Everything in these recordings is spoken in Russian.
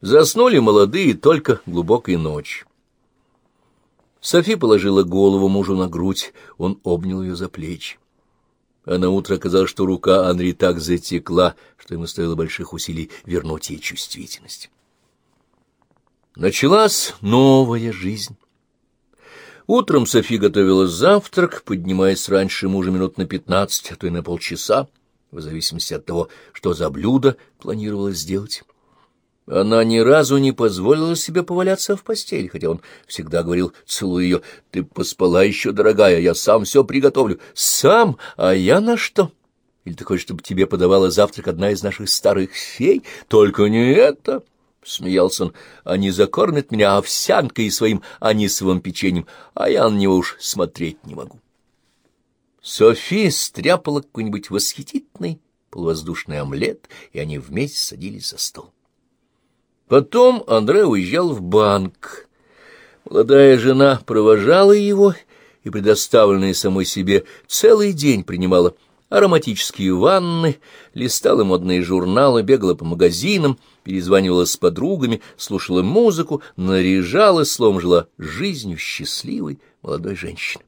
Заснули молодые только глубокой ночь. Софи положила голову мужу на грудь, он обнял ее за плечи. А на утро оказалось, что рука Анри так затекла, что ему стоило больших усилий вернуть ей чувствительность. Началась новая жизнь. Утром Софи готовила завтрак, поднимаясь раньше мужа минут на пятнадцать, а то и на полчаса, в зависимости от того, что за блюдо планировала сделать. Она ни разу не позволила себе поваляться в постели, хотя он всегда говорил, целуя ее, «Ты поспала еще, дорогая, я сам все приготовлю». «Сам? А я на что?» «Или ты хочешь, чтобы тебе подавала завтрак одна из наших старых фей? Только не это!» — смеялся он. — Они закормят меня овсянкой и своим анисовым печеньем, а я на него уж смотреть не могу. София стряпала какой-нибудь восхитительный полувоздушный омлет, и они вместе садились за стол. Потом Андре уезжал в банк. Молодая жена провожала его и, предоставленная самой себе, целый день принимала ароматические ванны, листала модные журналы, бегала по магазинам, перезванивала с подругами, слушала музыку, наряжалась, словом, жила жизнью счастливой молодой женщины.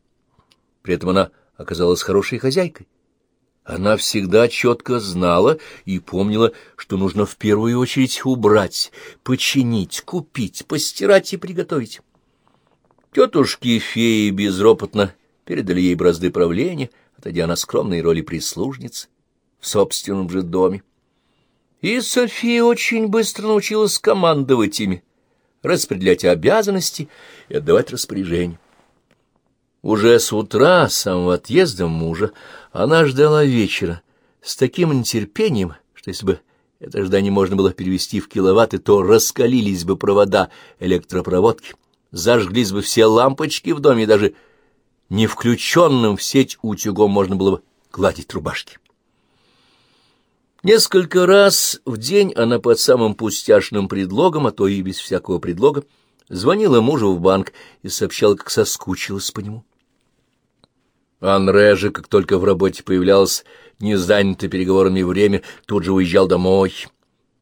При этом она оказалась хорошей хозяйкой. Она всегда четко знала и помнила, что нужно в первую очередь убрать, починить, купить, постирать и приготовить. Тетушки-феи безропотно передали ей бразды правления, отойдя на скромной роли прислужницы в собственном же доме. И София очень быстро научилась командовать ими, распределять обязанности и отдавать распоряжения. Уже с утра, с самого отъезда мужа, она ждала вечера с таким нетерпением, что если бы это ожидание можно было перевести в киловатты, то раскалились бы провода электропроводки, зажглись бы все лампочки в доме, и даже не включенным в сеть утюгом можно было бы гладить рубашки. Несколько раз в день она под самым пустяшным предлогом, а то и без всякого предлога, звонила мужу в банк и сообщала, как соскучилась по нему. Анре же, как только в работе появлялось не занято переговорами время, тут же уезжал домой.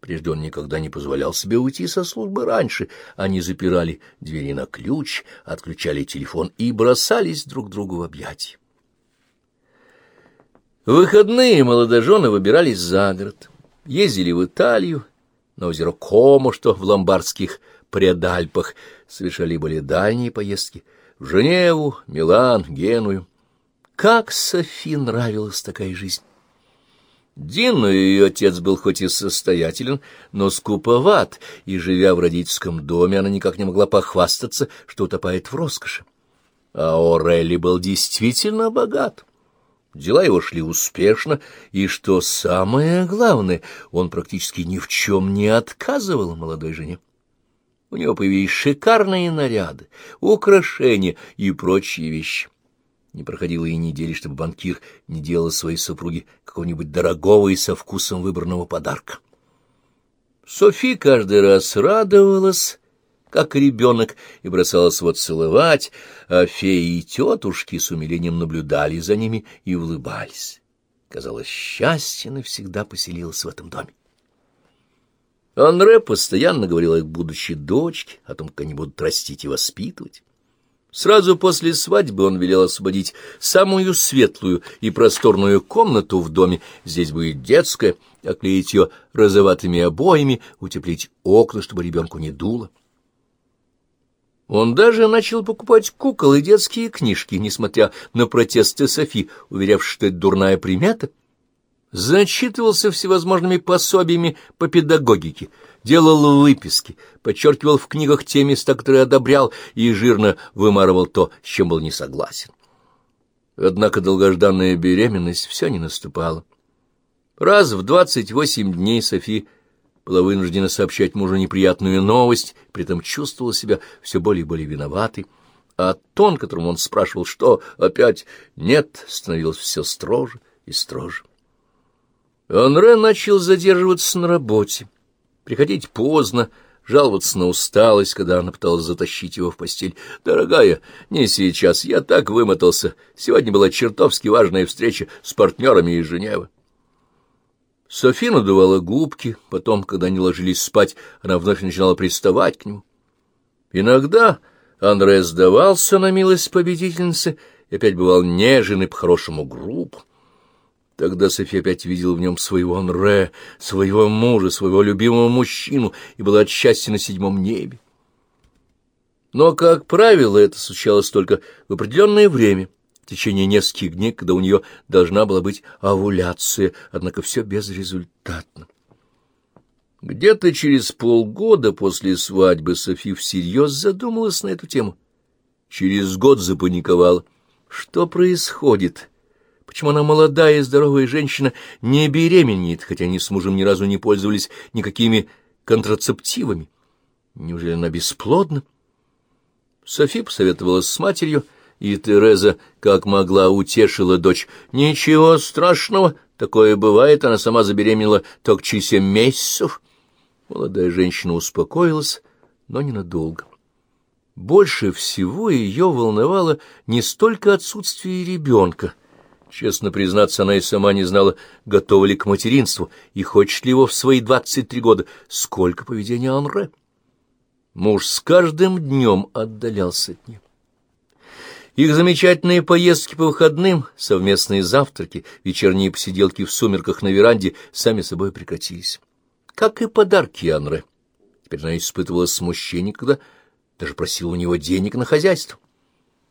Прежде он никогда не позволял себе уйти со службы раньше. Они запирали двери на ключ, отключали телефон и бросались друг другу в объятия. В выходные молодожены выбирались за город, ездили в Италию, на озеро Комо, что в ломбардских предальпах, совершали более дальние поездки, в Женеву, Милан, Геную. Как Софи нравилась такая жизнь! Дин, ее отец, был хоть и состоятелен, но скуповат, и, живя в родительском доме, она никак не могла похвастаться, что утопает в роскоши. А Орелли был действительно богат. Дела его шли успешно, и, что самое главное, он практически ни в чем не отказывал молодой жене. У него появились шикарные наряды, украшения и прочие вещи. Не проходило и недели, чтобы банкир не делал своей супруге какого-нибудь дорогого и со вкусом выбранного подарка. Софи каждый раз радовалась, как ребенок, и бросалась вот целовать, а феи и тетушки с умилением наблюдали за ними и улыбались. Казалось, счастье навсегда поселилось в этом доме. Анре постоянно говорил о будущей дочке, о том, как они будут растить и воспитывать. Сразу после свадьбы он велел освободить самую светлую и просторную комнату в доме. Здесь будет детская, оклеить ее розоватыми обоями, утеплить окна, чтобы ребенку не дуло. Он даже начал покупать кукол и детские книжки, несмотря на протесты Софи, уверявшие, что это дурная примета. Зачитывался всевозможными пособиями по педагогике — делал выписки, подчеркивал в книгах те места, которые одобрял, и жирно вымарывал то, с чем был не согласен. Однако долгожданная беременность все не наступала. Раз в двадцать восемь дней Софи была вынуждена сообщать мужу неприятную новость, при этом чувствовала себя все более и более виноватой, а тон, которым он спрашивал, что опять нет, становился все строже и строже. Анре начал задерживаться на работе приходить поздно, жаловаться на усталость, когда она пыталась затащить его в постель. «Дорогая, не сейчас, я так вымотался. Сегодня была чертовски важная встреча с партнерами из Женевы». Софи надувала губки, потом, когда они ложились спать, она вновь начинала приставать к нему. Иногда Андре сдавался на милость победительницы и опять бывал нежен и по-хорошему груб. Тогда София опять видела в нем своего Анре, своего мужа, своего любимого мужчину и была от счастья на седьмом небе. Но, как правило, это случалось только в определенное время, в течение нескольких дней, когда у нее должна была быть овуляция, однако все безрезультатно. Где-то через полгода после свадьбы Софи всерьез задумалась на эту тему. Через год запаниковала. Что происходит? Почему она молодая и здоровая женщина не беременеет, хотя они с мужем ни разу не пользовались никакими контрацептивами? Неужели она бесплодна? Софи посоветовалась с матерью, и Тереза, как могла, утешила дочь. «Ничего страшного, такое бывает, она сама забеременела только через семь месяцев». Молодая женщина успокоилась, но ненадолго. Больше всего ее волновало не столько отсутствие ребенка. Честно признаться, она и сама не знала, готова ли к материнству и хочет ли его в свои двадцать три года, сколько поведения Анре. Муж с каждым днем отдалялся от нее. Их замечательные поездки по выходным, совместные завтраки, вечерние посиделки в сумерках на веранде сами собой прекратились. Как и подарки Анре. Теперь она испытывала смущение, когда даже просила у него денег на хозяйство.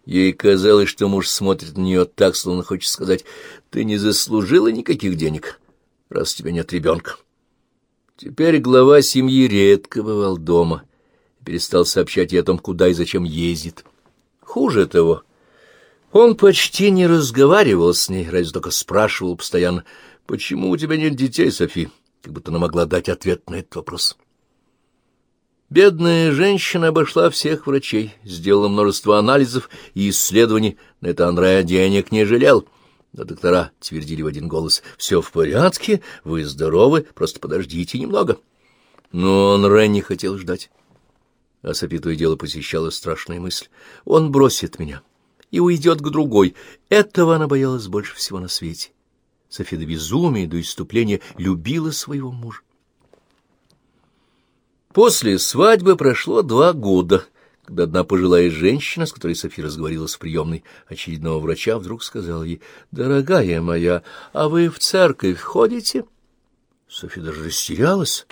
Ей казалось, что муж смотрит на нее так, словно хочет сказать, «Ты не заслужила никаких денег, раз у тебя нет ребенка». Теперь глава семьи редко бывал дома — перестал сообщать ей о том, куда и зачем ездит. Хуже того, он почти не разговаривал с ней, разве только спрашивал постоянно, «Почему у тебя нет детей, Софи?» как будто она могла дать ответ на этот вопрос. Бедная женщина обошла всех врачей, сделала множество анализов и исследований, на это Андреа денег не жалел. Но доктора твердили в один голос, «Все в порядке, вы здоровы, просто подождите немного». Но Анре не хотел ждать. А и дело посещала страшная мысль. Он бросит меня и уйдет к другой. Этого она боялась больше всего на свете. Софи до безумия, до иступления любила своего мужа. После свадьбы прошло два года, когда одна пожилая женщина, с которой Софи разговаривала с приемной очередного врача, вдруг сказала ей, «Дорогая моя, а вы в церковь ходите?» Софи даже растерялась.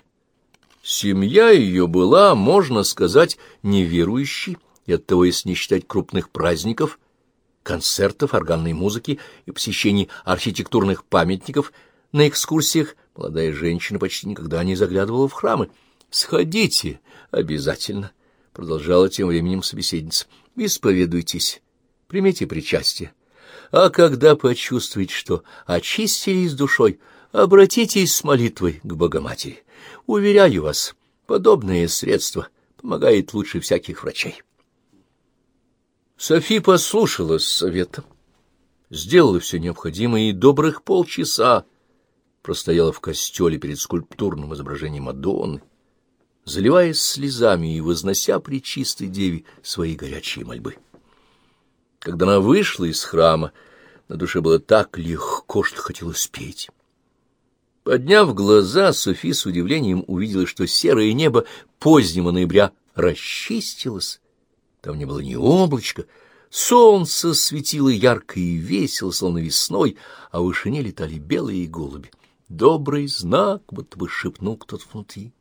Семья ее была, можно сказать, неверующей, и оттого, если не считать крупных праздников, концертов, органной музыки и посещений архитектурных памятников на экскурсиях, молодая женщина почти никогда не заглядывала в храмы. «Сходите обязательно», — продолжала тем временем собеседница, — «исповедуйтесь, примите причастие. А когда почувствуете, что очистились душой, обратитесь с молитвой к Богоматери». Уверяю вас, подобное средство помогает лучше всяких врачей. Софи послушалась совета, сделала все необходимое и добрых полчаса простояла в костеле перед скульптурным изображением Мадонны, заливаясь слезами и вознося при чистой деве свои горячие мольбы. Когда она вышла из храма, на душе было так легко, что хотелось петь. Подняв глаза, Софи с удивлением увидела, что серое небо позднего ноября расчистилось. Там не было ни облачка, солнце светило ярко и весело, словно весной, а в вышине летали белые голуби. Добрый знак, будто бы шепнул кто-то внутри.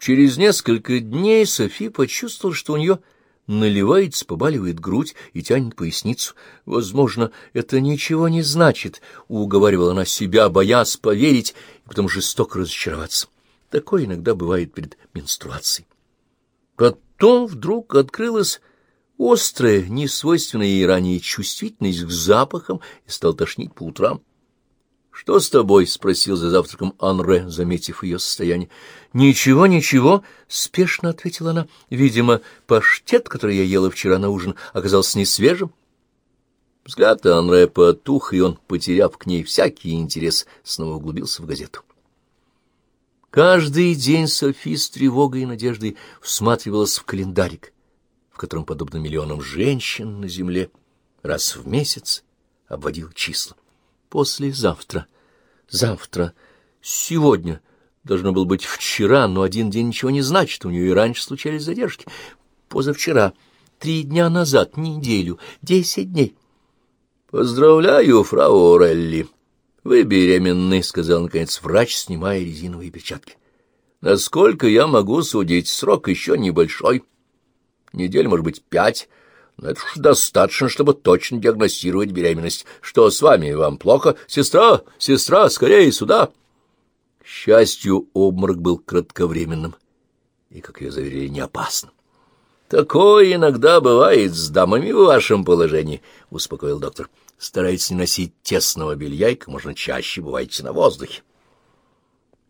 Через несколько дней Софи почувствовала, что у нее наливается, побаливает грудь и тянет поясницу. Возможно, это ничего не значит, — уговаривала она себя, боясь поверить и потом жестоко разочароваться. Такое иногда бывает перед менструацией. Потом вдруг открылась острая, несвойственная ей ранее чувствительность к запахам и стал тошнить по утрам. — Что с тобой? — спросил за завтраком Анре, заметив ее состояние. — Ничего, ничего, — спешно ответила она. — Видимо, паштет, который я ела вчера на ужин, оказался не свежим. Взгляд Анре потух, и он, потеряв к ней всякий интерес, снова углубился в газету. Каждый день Софи с тревогой и надеждой всматривалась в календарик, в котором, подобно миллионам женщин на земле, раз в месяц обводил числа послезавтра. Завтра. Сегодня. Должно было быть вчера, но один день ничего не значит. У нее и раньше случались задержки. Позавчера. Три дня назад. Неделю. Десять дней. Поздравляю, фрау Орелли. Вы беременны, — сказал, наконец, врач, снимая резиновые перчатки. Насколько я могу судить, срок еще небольшой. Недель, может быть, пять. Но это уж достаточно, чтобы точно диагностировать беременность. Что с вами? Вам плохо? Сестра, сестра, скорее сюда! К счастью, обморок был кратковременным и, как ее заверили, не опасным. «Такое иногда бывает с дамами в вашем положении», — успокоил доктор. «Старайтесь не носить тесного белья и как можно чаще бывайте на воздухе».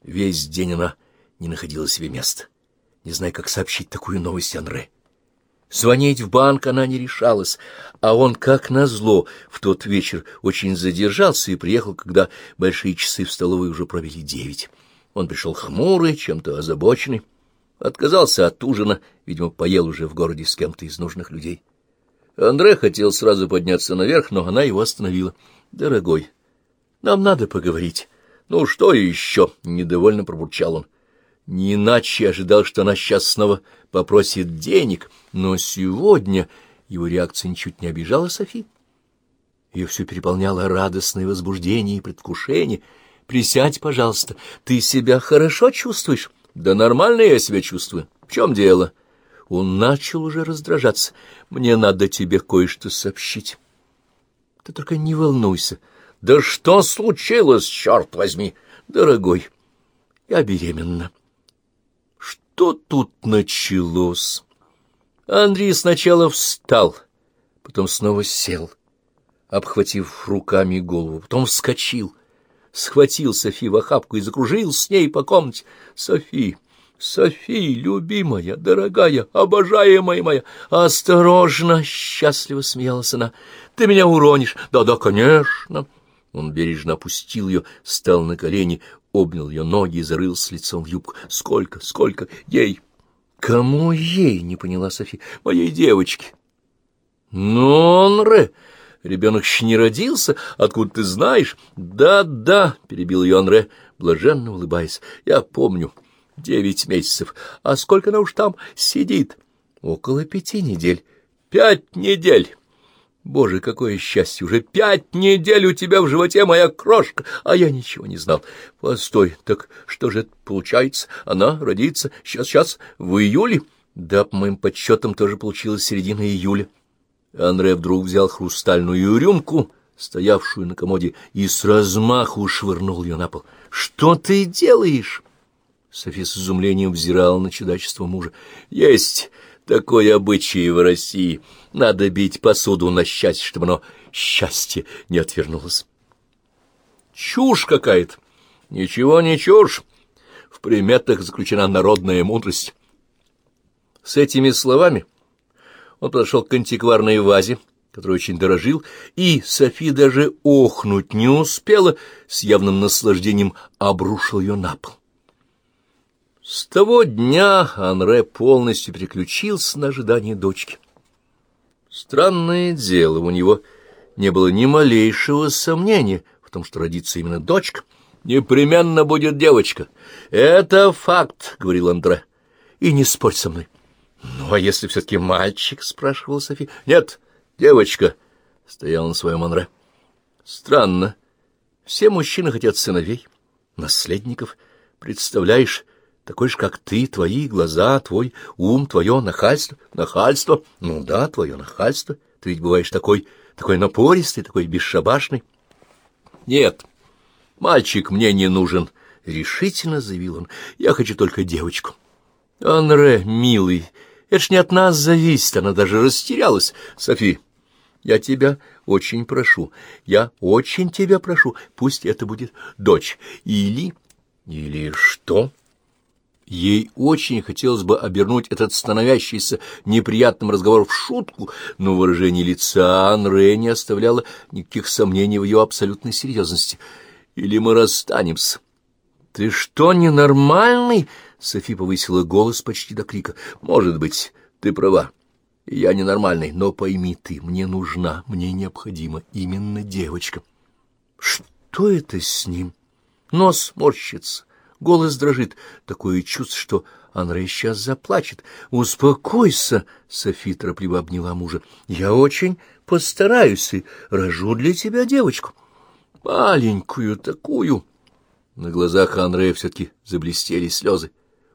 Весь день она не находила себе места, не зная, как сообщить такую новость Анре. Звонить в банк она не решалась, а он, как назло, в тот вечер очень задержался и приехал, когда большие часы в столовой уже пробили девять. Он пришел хмурый, чем-то озабоченный, отказался от ужина, видимо, поел уже в городе с кем-то из нужных людей. Андре хотел сразу подняться наверх, но она его остановила. — Дорогой, нам надо поговорить. — Ну, что еще? — недовольно пробурчал он. Не иначе ожидал, что она сейчас снова попросит денег, но сегодня его реакция ничуть не обижала Софи. Ее все переполняло радостное возбуждение и предвкушение. «Присядь, пожалуйста, ты себя хорошо чувствуешь?» «Да нормально я себя чувствую. В чем дело?» Он начал уже раздражаться. «Мне надо тебе кое-что сообщить». «Ты только не волнуйся». «Да что случилось, черт возьми?» «Дорогой, я беременна». Что тут началось? Андрей сначала встал, потом снова сел, обхватив руками голову, потом вскочил, схватил Софи в охапку и закружил с ней по комнате. «Софи, Софи, любимая, дорогая, обожаемая моя, осторожно!» — счастливо смеялась она. «Ты меня уронишь!» «Да-да, конечно!» Он бережно опустил ее, стал на колени, обнял ее ноги и зарылся лицом в юбку. «Сколько, сколько? Ей!» «Кому ей?» — не поняла Софи. «Моей девочке». «Ну, Анре, ребенок еще не родился, откуда ты знаешь?» «Да-да», — перебил ее Анре, блаженно улыбаясь. «Я помню. Девять месяцев. А сколько она уж там сидит?» «Около пяти недель». «Пять недель!» Боже, какое счастье! Уже пять недель у тебя в животе моя крошка, а я ничего не знал. Постой, так что же это получается? Она родится сейчас-сейчас в июле? Да, по моим подсчетам, тоже получилось середина июля. Андре вдруг взял хрустальную рюмку, стоявшую на комоде, и с размаху швырнул ее на пол. — Что ты делаешь? София с изумлением взирала на чудачество мужа. — Есть такой обычай в России — надо бить посуду на счастье, чтобы оно счастье не отвернулось. Чушь какая-то. Ничего не чушь. В приметах заключена народная мудрость. С этими словами он подошел к антикварной вазе, которую очень дорожил, и Софи даже охнуть не успела, с явным наслаждением обрушил ее на пол. С того дня Анре полностью переключился на ожидание дочки. Странное дело, у него не было ни малейшего сомнения в том, что родится именно дочка. «Непременно будет девочка. Это факт», — говорил Андре. «И не спорь со мной». «Ну, а если все-таки мальчик?» — спрашивала Софи. «Нет, девочка», — стоял на своем Андре. «Странно. Все мужчины хотят сыновей, наследников. Представляешь, такой же, как ты, твои глаза, твой ум, твое нахальство. Нахальство? Ну да, твое нахальство. Ты ведь бываешь такой, такой напористый, такой бесшабашный. Нет, мальчик мне не нужен, — решительно заявил он. Я хочу только девочку. Анре, милый, это ж не от нас зависит, она даже растерялась. Софи, я тебя очень прошу, я очень тебя прошу, пусть это будет дочь. Или... Или что? Ей очень хотелось бы обернуть этот становящийся неприятным разговор в шутку, но выражение лица Анре не оставляло никаких сомнений в ее абсолютной серьезности. «Или мы расстанемся?» «Ты что, ненормальный?» — Софи повысила голос почти до крика. «Может быть, ты права. Я ненормальный, но пойми ты, мне нужна, мне необходима именно девочка». «Что это с ним?» Нос морщится, голос дрожит. Такое чувство, что Андрей сейчас заплачет. «Успокойся!» — Софи торопливо обняла мужа. «Я очень постараюсь и рожу для тебя девочку. Маленькую такую!» На глазах Андрея все-таки заблестели слезы.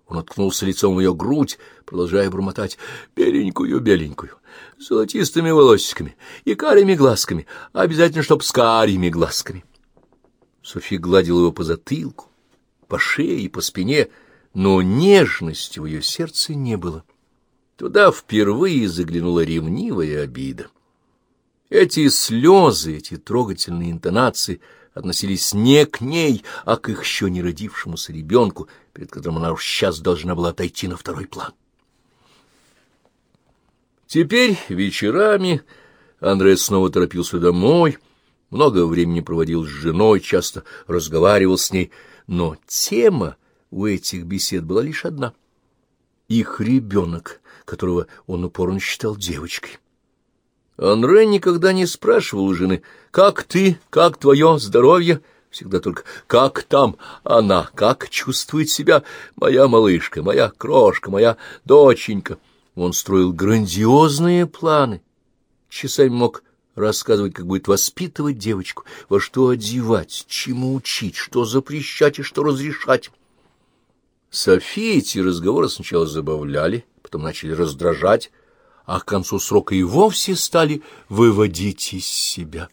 Он уткнулся лицом в ее грудь, продолжая бормотать «беленькую-беленькую, золотистыми волосиками и карими глазками, обязательно чтоб с карими глазками». София гладила его по затылку, по шее и по спине, но нежности в ее сердце не было. Туда впервые заглянула ревнивая обида. Эти слезы, эти трогательные интонации относились не к ней, а к их еще не родившемуся ребенку, перед которым она уж сейчас должна была отойти на второй план. Теперь вечерами Андрей снова торопился домой, много времени проводил с женой, часто разговаривал с ней, но тема у этих бесед была лишь одна — их ребенок, которого он упорно считал девочкой. Анре никогда не спрашивал у жены, «Как ты? Как твое здоровье?» Всегда только «Как там она? Как чувствует себя моя малышка, моя крошка, моя доченька?» Он строил грандиозные планы. Часами мог рассказывать, как будет воспитывать девочку, во что одевать, чему учить, что запрещать и что разрешать. Софии эти разговоры сначала забавляли, потом начали раздражать, а к концу срока и вовсе стали выводить из себя.